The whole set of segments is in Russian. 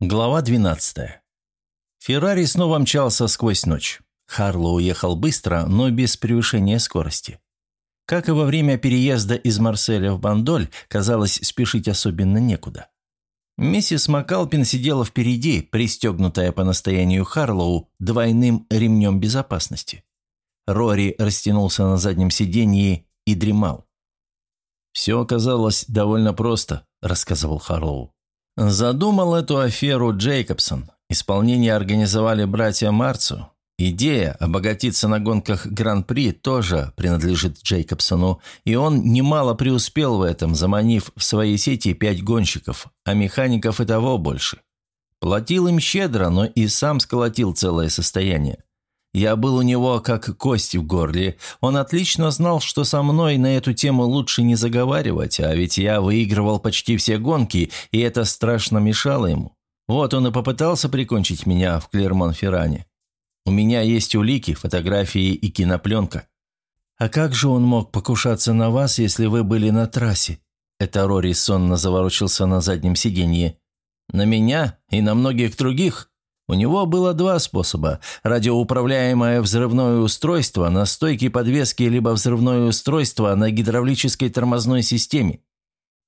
Глава 12. Феррари снова мчался сквозь ночь. Харло уехал быстро, но без превышения скорости. Как и во время переезда из Марселя в Бандоль, казалось, спешить особенно некуда. Миссис Макалпин сидела впереди, пристегнутая по настоянию Харлоу двойным ремнем безопасности. Рори растянулся на заднем сиденье и дремал. «Все оказалось довольно просто», – рассказывал Харлоу. Задумал эту аферу Джейкобсон. Исполнение организовали братья Марцу. Идея обогатиться на гонках Гран-при тоже принадлежит Джейкобсону, и он немало преуспел в этом, заманив в свои сети пять гонщиков, а механиков и того больше. Платил им щедро, но и сам сколотил целое состояние. Я был у него как кость в горле. Он отлично знал, что со мной на эту тему лучше не заговаривать, а ведь я выигрывал почти все гонки, и это страшно мешало ему. Вот он и попытался прикончить меня в Клермон-Ферране. У меня есть улики, фотографии и кинопленка. А как же он мог покушаться на вас, если вы были на трассе? Это Рори сонно заворочился на заднем сиденье. На меня и на многих других? У него было два способа – радиоуправляемое взрывное устройство на стойке подвески либо взрывное устройство на гидравлической тормозной системе.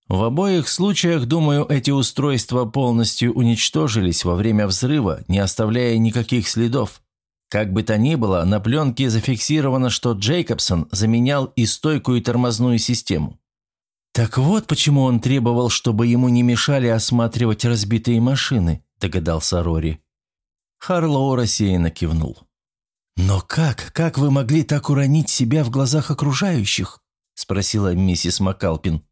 В обоих случаях, думаю, эти устройства полностью уничтожились во время взрыва, не оставляя никаких следов. Как бы то ни было, на пленке зафиксировано, что Джейкобсон заменял и стойку, и тормозную систему. «Так вот почему он требовал, чтобы ему не мешали осматривать разбитые машины», – догадался Рори. Харлоу рассеянно кивнул. «Но как? Как вы могли так уронить себя в глазах окружающих?» – спросила миссис Макалпин.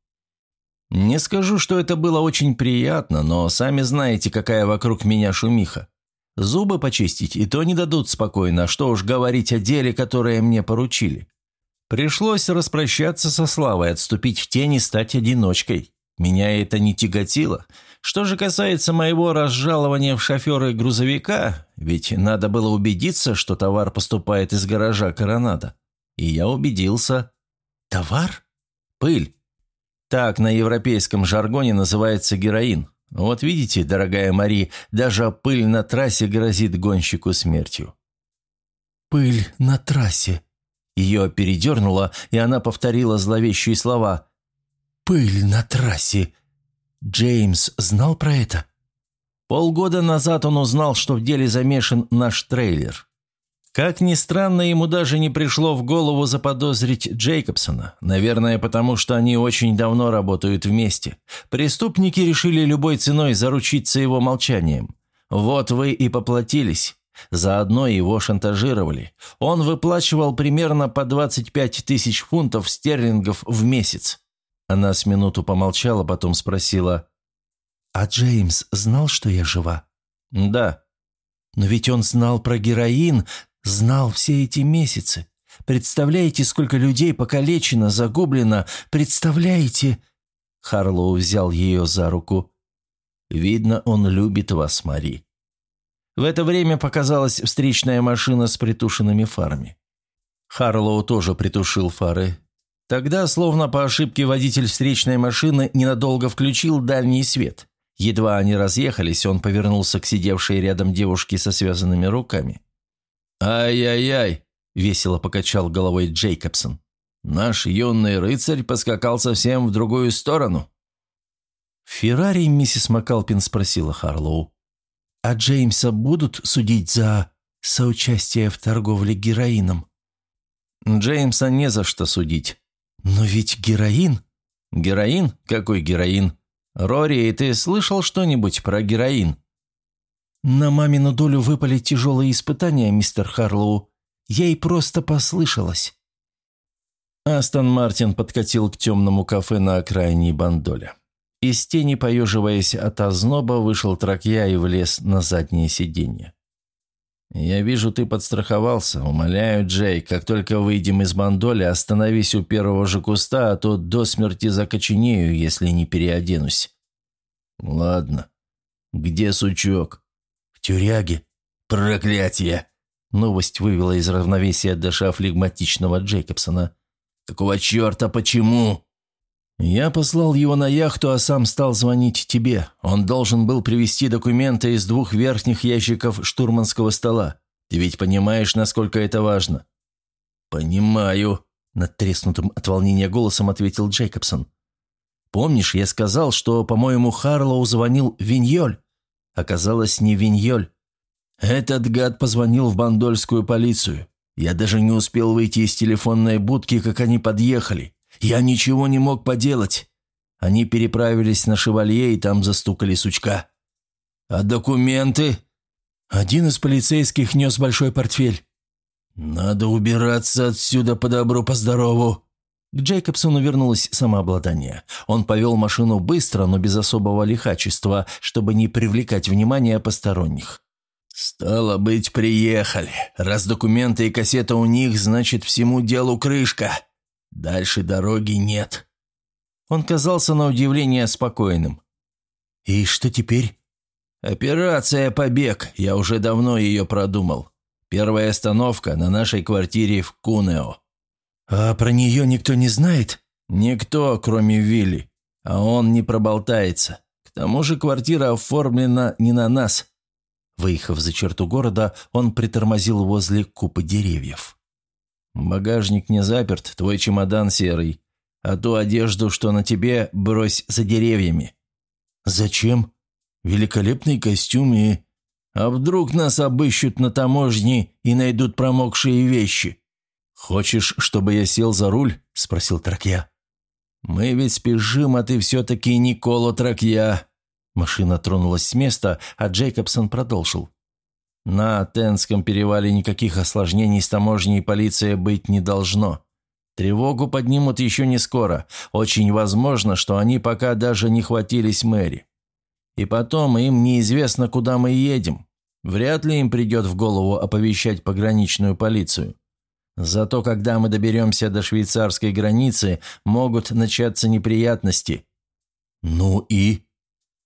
«Не скажу, что это было очень приятно, но сами знаете, какая вокруг меня шумиха. Зубы почистить и то не дадут спокойно, что уж говорить о деле, которое мне поручили. Пришлось распрощаться со славой, отступить в тень и стать одиночкой. Меня это не тяготило. Что же касается моего разжалования в шоферы грузовика, ведь надо было убедиться, что товар поступает из гаража Коронада. И я убедился. Товар? Пыль. Так на европейском жаргоне называется героин. Вот видите, дорогая Мари, даже пыль на трассе грозит гонщику смертью. «Пыль на трассе». Ее передернуло, и она повторила зловещие слова. Пыль на трассе. Джеймс знал про это? Полгода назад он узнал, что в деле замешан наш трейлер. Как ни странно, ему даже не пришло в голову заподозрить Джейкобсона. Наверное, потому что они очень давно работают вместе. Преступники решили любой ценой заручиться его молчанием. Вот вы и поплатились. Заодно его шантажировали. Он выплачивал примерно по 25 тысяч фунтов стерлингов в месяц. Она с минуту помолчала, потом спросила. «А Джеймс знал, что я жива?» «Да». «Но ведь он знал про героин, знал все эти месяцы. Представляете, сколько людей покалечено, загублено? Представляете?» Харлоу взял ее за руку. «Видно, он любит вас, Мари». В это время показалась встречная машина с притушенными фарами. Харлоу тоже притушил фары. Тогда, словно по ошибке, водитель встречной машины ненадолго включил дальний свет. Едва они разъехались, он повернулся к сидевшей рядом девушке со связанными руками. «Ай-яй-яй!» – весело покачал головой Джейкобсон. «Наш юный рыцарь поскакал совсем в другую сторону». Феррари миссис Макалпин спросила Харлоу. «А Джеймса будут судить за соучастие в торговле героином?» «Джеймса не за что судить», «Но ведь героин...» «Героин? Какой героин? Рори, ты слышал что-нибудь про героин?» «На мамину долю выпали тяжелые испытания, мистер Харлоу. Ей просто послышалось». Астон Мартин подкатил к темному кафе на окраине Бандоля. Из тени, поеживаясь от озноба, вышел тракья и влез на заднее сиденье. «Я вижу, ты подстраховался. Умоляю, Джей, как только выйдем из Бандоли, остановись у первого же куста, а то до смерти закоченею, если не переоденусь». «Ладно. Где сучок?» «В тюряге». «Проклятие!» Новость вывела из равновесия Даша флегматичного Джейкобсона. «Какого черта, почему?» «Я послал его на яхту, а сам стал звонить тебе. Он должен был привезти документы из двух верхних ящиков штурманского стола. Ты ведь понимаешь, насколько это важно?» «Понимаю», – над треснутым от волнения голосом ответил Джейкобсон. «Помнишь, я сказал, что, по-моему, Харлоу звонил Виньоль? Оказалось, не Виньоль. Этот гад позвонил в бандольскую полицию. Я даже не успел выйти из телефонной будки, как они подъехали. Я ничего не мог поделать. Они переправились на шевалье и там застукали сучка. А документы? Один из полицейских нес большой портфель. Надо убираться отсюда по добру, по здорову. К Джейкобсону вернулось самообладание. Он повел машину быстро, но без особого лихачества, чтобы не привлекать внимания посторонних. «Стало быть, приехали. Раз документы и кассета у них, значит, всему делу крышка. Дальше дороги нет». Он казался на удивление спокойным. «И что теперь?» «Операция «Побег». Я уже давно ее продумал. Первая остановка на нашей квартире в Кунео». «А про нее никто не знает?» «Никто, кроме Вилли. А он не проболтается. К тому же квартира оформлена не на нас. Выехав за черту города, он притормозил возле купы деревьев. «Багажник не заперт, твой чемодан серый. А ту одежду, что на тебе, брось за деревьями». «Зачем? Великолепный костюм и...» «А вдруг нас обыщут на таможне и найдут промокшие вещи?» «Хочешь, чтобы я сел за руль?» – спросил Тракья. «Мы ведь спешим, а ты все-таки Никола Тракья. Машина тронулась с места, а Джейкобсон продолжил. «На Тенском перевале никаких осложнений с таможней и полицией быть не должно. Тревогу поднимут еще не скоро. Очень возможно, что они пока даже не хватились мэри. И потом им неизвестно, куда мы едем. Вряд ли им придет в голову оповещать пограничную полицию. Зато когда мы доберемся до швейцарской границы, могут начаться неприятности». «Ну и?»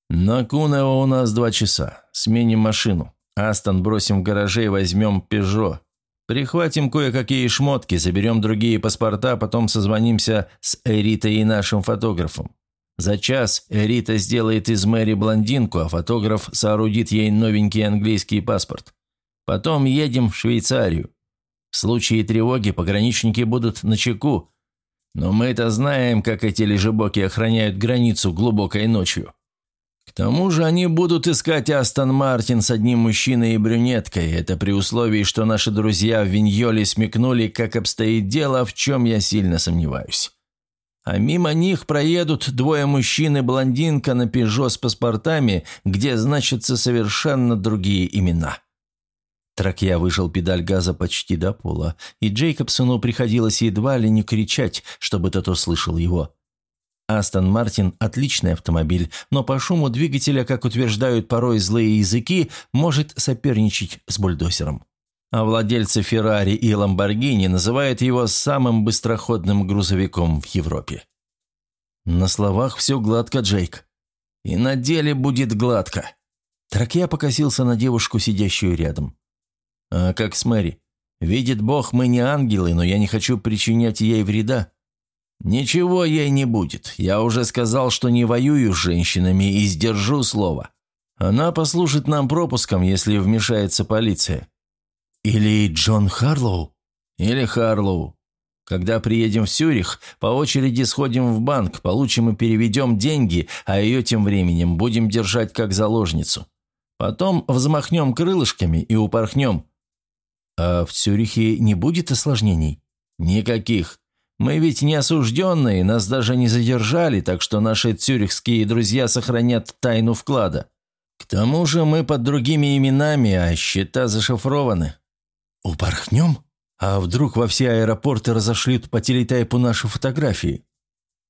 «На Кунео у нас два часа. Сменим машину. Астон бросим в гараже и возьмем Пежо. Прихватим кое-какие шмотки, заберем другие паспорта, потом созвонимся с Эритой и нашим фотографом. За час Эрита сделает из Мэри блондинку, а фотограф соорудит ей новенький английский паспорт. Потом едем в Швейцарию. В случае тревоги пограничники будут на чеку. Но мы-то знаем, как эти лежебоки охраняют границу глубокой ночью. К тому же они будут искать Астон Мартин с одним мужчиной и брюнеткой. Это при условии, что наши друзья в Виньоле смекнули, как обстоит дело, в чем я сильно сомневаюсь. А мимо них проедут двое мужчин и блондинка на «Пежо» с паспортами, где значатся совершенно другие имена. Тракья выжил педаль газа почти до пола, и Джейкобсону приходилось едва ли не кричать, чтобы тот услышал его. Астон Мартин – отличный автомобиль, но по шуму двигателя, как утверждают порой злые языки, может соперничать с бульдозером. А владельцы Феррари и Ламборгини называют его самым быстроходным грузовиком в Европе. На словах все гладко, Джейк. И на деле будет гладко. Тракья покосился на девушку, сидящую рядом. А как с Мэри? Видит Бог, мы не ангелы, но я не хочу причинять ей вреда. «Ничего ей не будет. Я уже сказал, что не воюю с женщинами и сдержу слово. Она послужит нам пропуском, если вмешается полиция». «Или Джон Харлоу?» «Или Харлоу. Когда приедем в Сюрих, по очереди сходим в банк, получим и переведем деньги, а ее тем временем будем держать как заложницу. Потом взмахнем крылышками и упорхнем». «А в Цюрихе не будет осложнений?» «Никаких. Мы ведь не осужденные, нас даже не задержали, так что наши цюрихские друзья сохранят тайну вклада. К тому же мы под другими именами, а счета зашифрованы». «Упорхнем? А вдруг во все аэропорты разошлют по телетайпу наши фотографии?»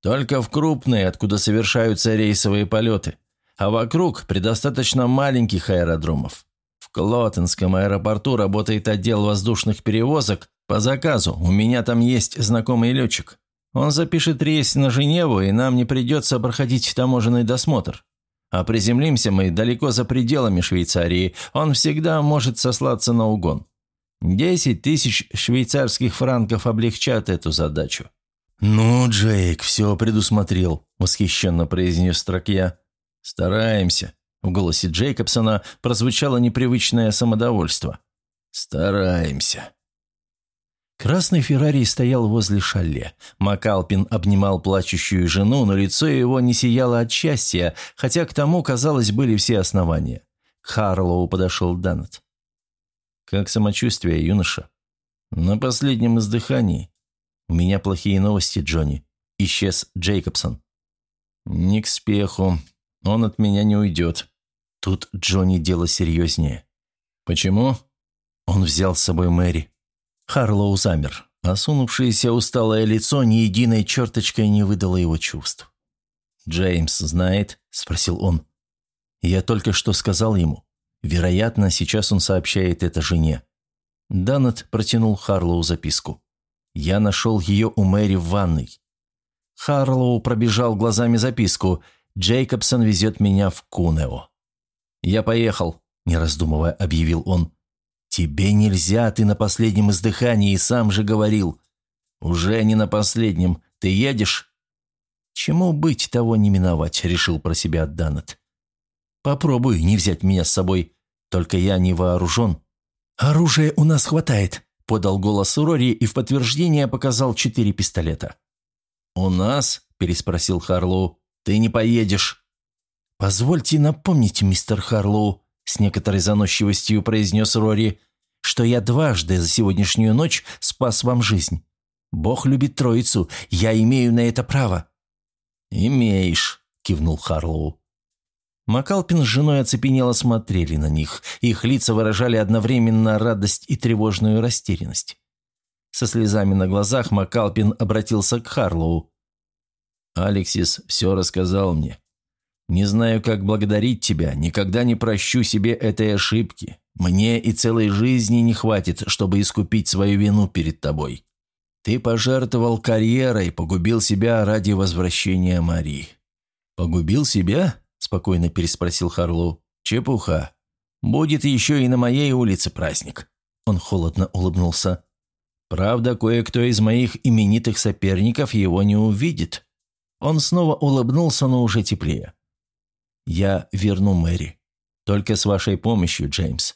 «Только в крупные, откуда совершаются рейсовые полеты. А вокруг предостаточно маленьких аэродромов. В Клотенском аэропорту работает отдел воздушных перевозок, «По заказу. У меня там есть знакомый летчик. Он запишет рейс на Женеву, и нам не придется проходить таможенный досмотр. А приземлимся мы далеко за пределами Швейцарии. Он всегда может сослаться на угон. Десять тысяч швейцарских франков облегчат эту задачу. «Ну, Джейк, все предусмотрел», – восхищенно произнес Тракья. «Стараемся». В голосе Джейкобсона прозвучало непривычное самодовольство. «Стараемся». Красный Феррари стоял возле шале. Макалпин обнимал плачущую жену, но лицо его не сияло от счастья, хотя к тому, казалось, были все основания. К Харлоу подошел Данет. «Как самочувствие, юноша?» «На последнем издыхании. У меня плохие новости, Джонни. Исчез Джейкобсон». «Не к спеху. Он от меня не уйдет». Тут Джонни дело серьезнее. «Почему?» Он взял с собой Мэри. Харлоу замер. Осунувшееся усталое лицо ни единой черточкой не выдало его чувств. «Джеймс знает?» – спросил он. «Я только что сказал ему. Вероятно, сейчас он сообщает это жене». Даннет протянул Харлоу записку. «Я нашел ее у Мэри в ванной». Харлоу пробежал глазами записку. «Джейкобсон везет меня в Кунео». «Я поехал», – не раздумывая объявил он. «Тебе нельзя, ты на последнем издыхании, сам же говорил». «Уже не на последнем. Ты едешь?» «Чему быть, того не миновать», — решил про себя Данет. «Попробуй не взять меня с собой. Только я не вооружен». «Оружия у нас хватает», — подал голос Рори и в подтверждение показал четыре пистолета. «У нас?» – переспросил Харлоу. «Ты не поедешь». «Позвольте напомнить, мистер Харлоу», с некоторой заносчивостью произнес Рори, что я дважды за сегодняшнюю ночь спас вам жизнь. Бог любит троицу, я имею на это право». «Имеешь», – кивнул Харлоу. Макалпин с женой оцепенело смотрели на них. Их лица выражали одновременно радость и тревожную растерянность. Со слезами на глазах Макалпин обратился к Харлоу. «Алексис все рассказал мне. Не знаю, как благодарить тебя, никогда не прощу себе этой ошибки. Мне и целой жизни не хватит, чтобы искупить свою вину перед тобой. Ты пожертвовал карьерой, погубил себя ради возвращения Мари». «Погубил себя?» – спокойно переспросил Харлоу. «Чепуха. Будет еще и на моей улице праздник». Он холодно улыбнулся. «Правда, кое-кто из моих именитых соперников его не увидит». Он снова улыбнулся, но уже теплее. Я верну Мэри. Только с вашей помощью, Джеймс.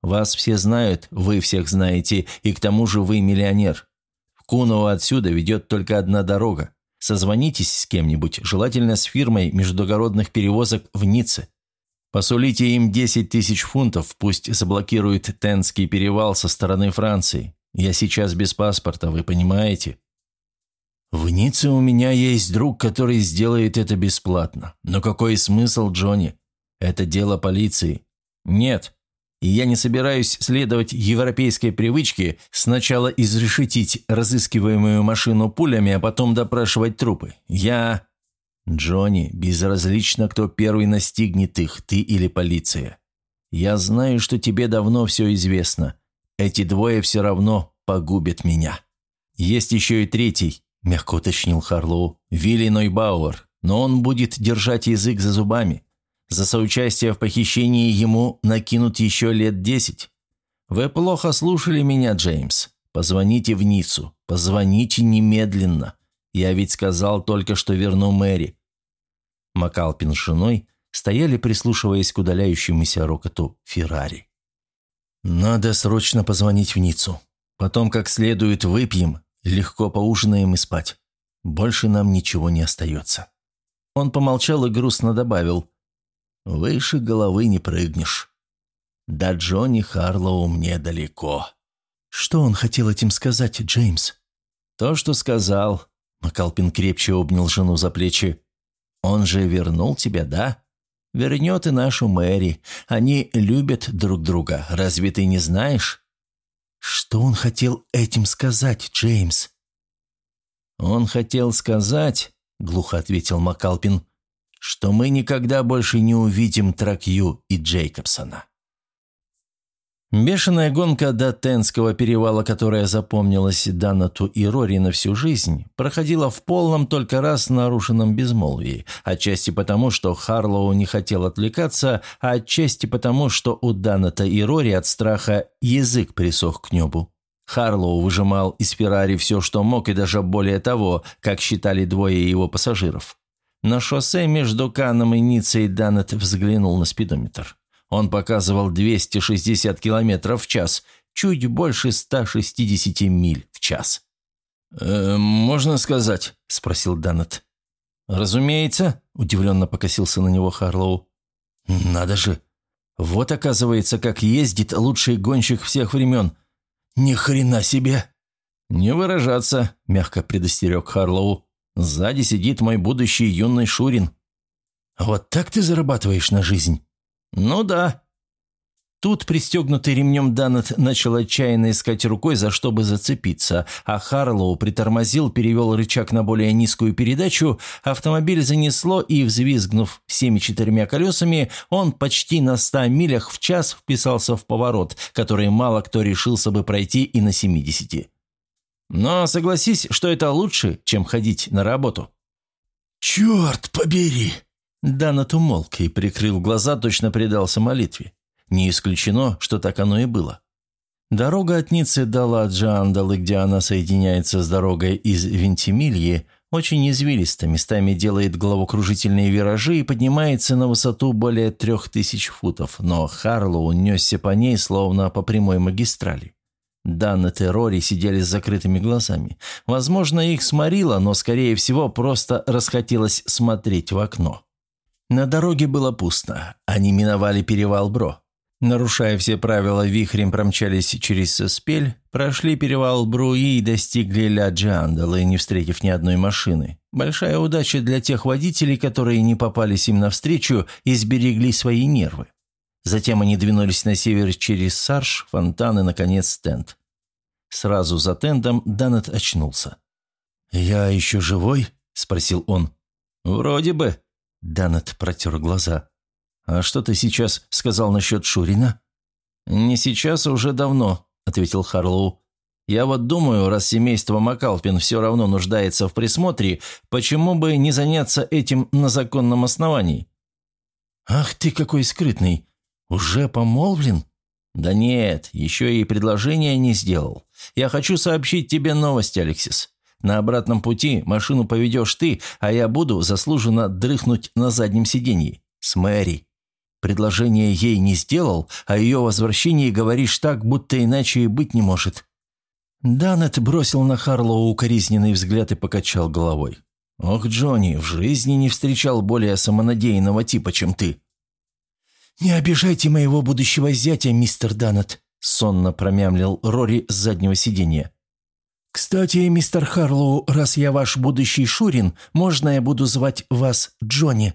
Вас все знают, вы всех знаете, и к тому же вы миллионер. В Куново отсюда ведет только одна дорога. Созвонитесь с кем-нибудь, желательно с фирмой междугородных перевозок в Ницце. Посулите им 10 тысяч фунтов, пусть заблокируют Тенский перевал со стороны Франции. Я сейчас без паспорта, вы понимаете? «В Ницце у меня есть друг, который сделает это бесплатно. Но какой смысл, Джонни? Это дело полиции». «Нет. И я не собираюсь следовать европейской привычке сначала изрешетить разыскиваемую машину пулями, а потом допрашивать трупы. Я...» «Джонни, безразлично, кто первый настигнет их, ты или полиция. Я знаю, что тебе давно все известно. Эти двое все равно погубят меня. Есть еще и третий, – мягко уточнил Харлоу. «Вилли Нойбауэр, но он будет держать язык за зубами. За соучастие в похищении ему накинут еще лет десять. Вы плохо слушали меня, Джеймс. Позвоните в Ниццу. Позвоните немедленно. Я ведь сказал только, что верну Мэри». Макалпин с женой стояли, прислушиваясь к удаляющемуся рокоту Феррари. «Надо срочно позвонить в Ниццу. Потом как следует выпьем Легко поужинаем и спать. Больше нам ничего не остается». Он помолчал и грустно добавил. «Выше головы не прыгнешь. До Джонни Харлоу мне далеко». «Что он хотел этим сказать, Джеймс?» «То, что сказал». Макалпин крепче обнял жену за плечи. «Он же вернул тебя, да? Вернет и нашу Мэри. Они любят друг друга. Разве ты не знаешь?» Что он хотел этим сказать, Джеймс? Он хотел сказать, глухо ответил Макалпин, что мы никогда больше не увидим Тракью и Джейкобсона. Бешеная гонка до Тенского перевала, которая запомнилась Данату и Рори на всю жизнь, проходила в полном только раз нарушенном безмолвии, отчасти потому, что Харлоу не хотел отвлекаться, а отчасти потому, что у Даната и Рори от страха язык присох к небу. Харлоу выжимал из Феррари все, что мог, и даже более того, как считали двое его пассажиров. На шоссе между Каном и Ниццей Данет взглянул на спидометр. Он показывал 260 км в час, чуть больше 160 миль в час. «Э, «Можно сказать?» – спросил Данет. «Разумеется», – удивленно покосился на него Харлоу. «Надо же! Вот оказывается, как ездит лучший гонщик всех времен. Ни хрена себе!» «Не выражаться», – мягко предостерег Харлоу. «Сзади сидит мой будущий юный Шурин». «Вот так ты зарабатываешь на жизнь?» «Ну да». Тут пристегнутый ремнем Данет начал отчаянно искать рукой, за что бы зацепиться, а Харлоу притормозил, перевел рычаг на более низкую передачу, автомобиль занесло и, взвизгнув всеми четырьмя колесами, он почти на ста милях в час вписался в поворот, который мало кто решился бы пройти и на семидесяти. Но согласись, что это лучше, чем ходить на работу. «Черт побери!» Данет умолк и прикрыл глаза, точно предался молитве. Не исключено, что так оно и было. Дорога от Ниццы до Ладжандалы, где она соединяется с дорогой из Вентимильи, очень извилиста, местами делает головокружительные виражи и поднимается на высоту более трех тысяч футов, но Харлоу несся по ней, словно по прямой магистрали. Даннет и Рори сидели с закрытыми глазами. Возможно, их сморило, но, скорее всего, просто расхотелось смотреть в окно. На дороге было пусто. Они миновали перевал Бро. Нарушая все правила, вихрем промчались через Соспель, прошли перевал Бруи и достигли Ля Джандалы, не встретив ни одной машины. Большая удача для тех водителей, которые не попались им навстречу и сберегли свои нервы. Затем они двинулись на север через Сарш, фонтан и, наконец, Тент. Сразу за Тентом Данет очнулся. «Я еще живой?» – спросил он. «Вроде бы», Данет протер глаза. «А что ты сейчас сказал насчет Шурина?» «Не сейчас, а уже давно», — ответил Харлоу. «Я вот думаю, раз семейство Макалпин все равно нуждается в присмотре, почему бы не заняться этим на законном основании?» «Ах ты какой скрытный! Уже помолвлен?» «Да нет, еще и предложение не сделал. Я хочу сообщить тебе новость, Алексис. На обратном пути машину поведешь ты, а я буду заслуженно дрыхнуть на заднем сиденье. С Мэри. Предложение ей не сделал, а ее возвращении говоришь так, будто иначе и быть не может». Данет бросил на Харлоу укоризненный взгляд и покачал головой. «Ох, Джонни, в жизни не встречал более самонадеянного типа, чем ты». «Не обижайте моего будущего зятя, мистер Данет», — сонно промямлил Рори с заднего сиденья. «Кстати, мистер Харлоу, раз я ваш будущий Шурин, можно я буду звать вас Джонни?»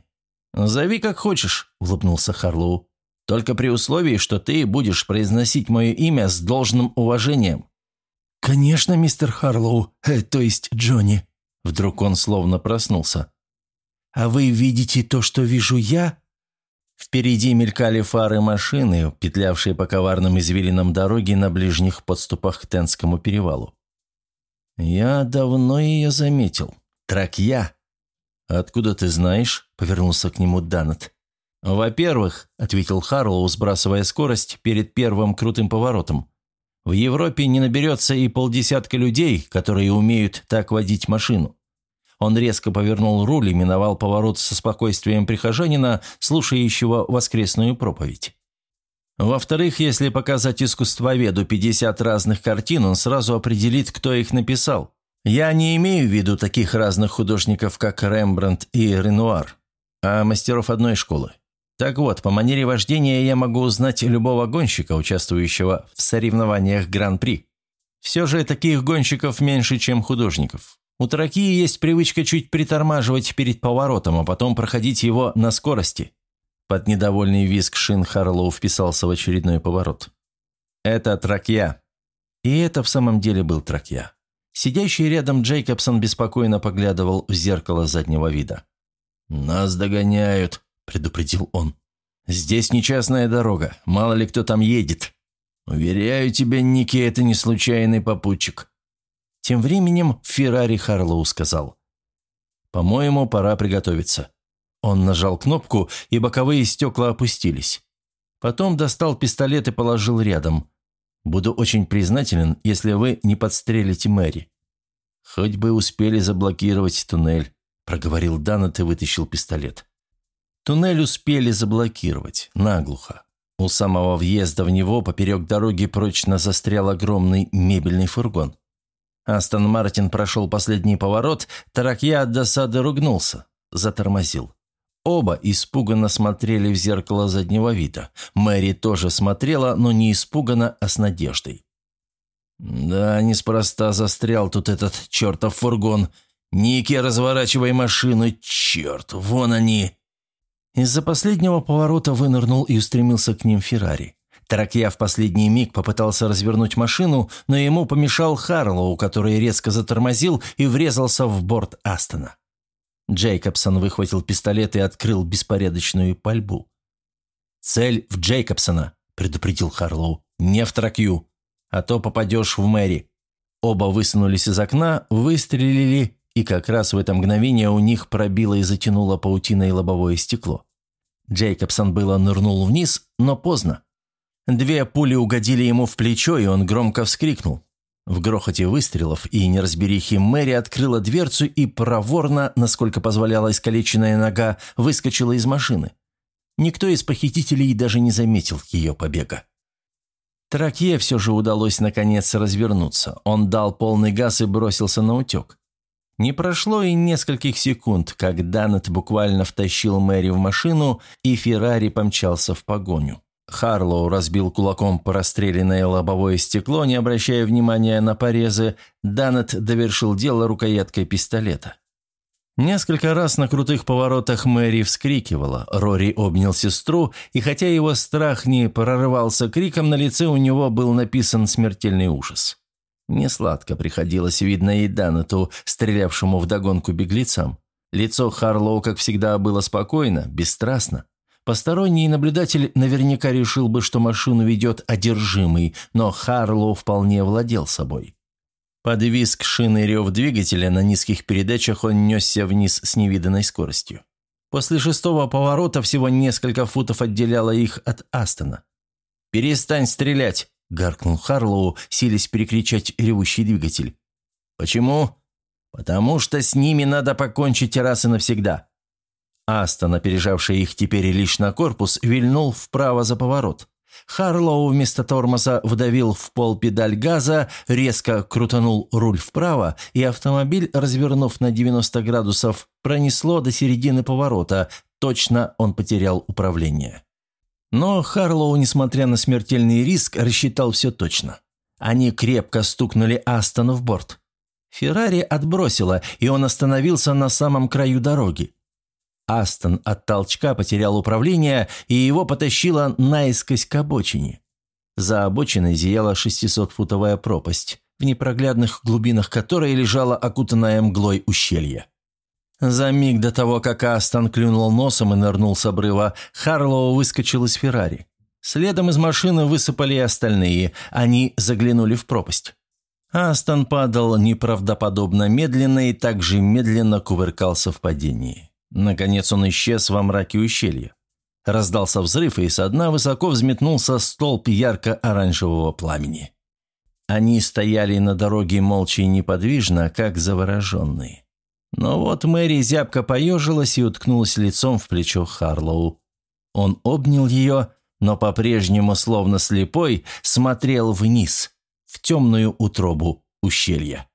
«Зови как хочешь», – улыбнулся Харлоу. «Только при условии, что ты будешь произносить мое имя с должным уважением». «Конечно, мистер Харлоу, э, то есть Джонни». Вдруг он словно проснулся. «А вы видите то, что вижу я?» Впереди мелькали фары машины, петлявшие по коварным извилинам дороги на ближних подступах к Тенскому перевалу. «Я давно ее заметил. Тракья». «Откуда ты знаешь?» – повернулся к нему Данет. «Во-первых», – ответил Харлоу, сбрасывая скорость перед первым крутым поворотом, «в Европе не наберется и полдесятка людей, которые умеют так водить машину». Он резко повернул руль и миновал поворот со спокойствием прихожанина, слушающего воскресную проповедь. Во-вторых, если показать искусствоведу 50 разных картин, он сразу определит, кто их написал. Я не имею в виду таких разных художников, как Рембрандт и Ренуар, а мастеров одной школы. Так вот, по манере вождения я могу узнать любого гонщика, участвующего в соревнованиях Гран-при. Все же таких гонщиков меньше, чем художников. У Таракии есть привычка чуть притормаживать перед поворотом, а потом проходить его на скорости. Под недовольный визг шин Харлоу вписался в очередной поворот. «Это тракья». И это в самом деле был тракья. Сидящий рядом Джейкобсон беспокойно поглядывал в зеркало заднего вида. «Нас догоняют», — предупредил он. «Здесь нечастная дорога, мало ли кто там едет. Уверяю тебя, Ники, это не случайный попутчик». Тем временем Феррари Харлоу сказал. «По-моему, пора приготовиться». Он нажал кнопку, и боковые стекла опустились. Потом достал пистолет и положил рядом. Буду очень признателен, если вы не подстрелите Мэри». «Хоть бы успели заблокировать туннель», – проговорил Даннет и вытащил пистолет. Туннель успели заблокировать, наглухо. У самого въезда в него поперек дороги прочно застрял огромный мебельный фургон. Астон Мартин прошел последний поворот, Таракья от досады ругнулся, затормозил. Оба испуганно смотрели в зеркало заднего вида. Мэри тоже смотрела, но не испуганно, а с надеждой. «Да, неспроста застрял тут этот чертов фургон. Ники, разворачивай машину, черт, вон они!» Из-за последнего поворота вынырнул и устремился к ним Феррари. Таракья в последний миг попытался развернуть машину, но ему помешал Харлоу, который резко затормозил и врезался в борт Астона. Джейкобсон выхватил пистолет и открыл беспорядочную пальбу. «Цель в Джейкобсона», – предупредил Харлоу, – «не в Тракью, а то попадешь в Мэри». Оба высунулись из окна, выстрелили, и как раз в это мгновение у них пробило и затянуло паутиной лобовое стекло. Джейкобсон было нырнул вниз, но поздно. Две пули угодили ему в плечо, и он громко вскрикнул. В грохоте выстрелов и неразберихе Мэри открыла дверцу и проворно, насколько позволяла искалеченная нога, выскочила из машины. Никто из похитителей даже не заметил ее побега. Тракье все же удалось наконец развернуться. Он дал полный газ и бросился на утек. Не прошло и нескольких секунд, как Данет буквально втащил Мэри в машину, и Феррари помчался в погоню. Харлоу разбил кулаком по расстрелянное лобовое стекло, не обращая внимания на порезы. Данет довершил дело рукояткой пистолета. Несколько раз на крутых поворотах Мэри вскрикивала. Рори обнял сестру, и хотя его страх не прорывался криком, на лице у него был написан смертельный ужас. Несладко приходилось видно и Данету, стрелявшему вдогонку беглецам. Лицо Харлоу, как всегда, было спокойно, бесстрастно. Посторонний наблюдатель наверняка решил бы, что машину ведет одержимый, но Харлоу вполне владел собой. Под визг шины рев двигателя на низких передачах он несся вниз с невиданной скоростью. После шестого поворота всего несколько футов отделяло их от Астона. «Перестань стрелять!» – гаркнул Харлоу, силясь перекричать ревущий двигатель. «Почему?» «Потому что с ними надо покончить раз и навсегда. Астон, опережавший их теперь лишь на корпус, вильнул вправо за поворот. Харлоу вместо тормоза вдавил в пол педаль газа, резко крутанул руль вправо, и автомобиль, развернув на 90 градусов, пронесло до середины поворота. Точно он потерял управление. Но Харлоу, несмотря на смертельный риск, рассчитал все точно. Они крепко стукнули Астона в борт. Феррари отбросило, и он остановился на самом краю дороги. Астон от толчка потерял управление, и его потащило наискось к обочине. За обочиной зияла 600-футовая пропасть, в непроглядных глубинах которой лежала окутанная мглой ущелье. За миг до того, как Астон клюнул носом и нырнул с обрыва, Харлоу выскочил из Феррари. Следом из машины высыпали и остальные, они заглянули в пропасть. Астон падал неправдоподобно медленно и также медленно кувыркался в падении. Наконец он исчез во мраке ущелья. Раздался взрыв, и со дна высоко взметнулся столб ярко-оранжевого пламени. Они стояли на дороге молча и неподвижно, как завороженные. Но вот Мэри зябко поежилась и уткнулась лицом в плечо Харлоу. Он обнял ее, но по-прежнему, словно слепой, смотрел вниз, в темную утробу ущелья.